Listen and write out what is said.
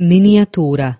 miniatura.